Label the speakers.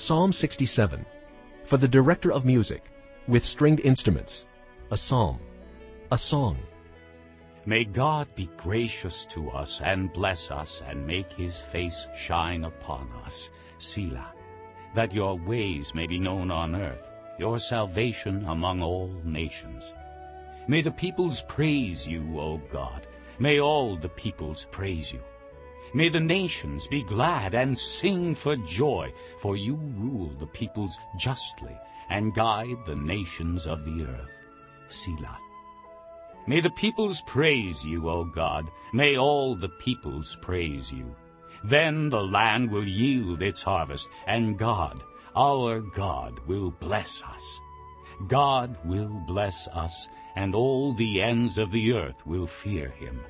Speaker 1: Psalm 67. For the director of music, with stringed instruments, a psalm, a song.
Speaker 2: May God be gracious to us and bless us and make his face shine upon us. Selah. That your ways may be known on earth, your salvation among all nations. May the peoples praise you, O God. May all the peoples praise you. May the nations be glad and sing for joy, for you rule the peoples justly and guide the nations of the earth. Selah. May the peoples praise you, O God. May all the peoples praise you. Then the land will yield its harvest, and God, our God, will bless us. God will bless us, and all the ends of the earth will fear him.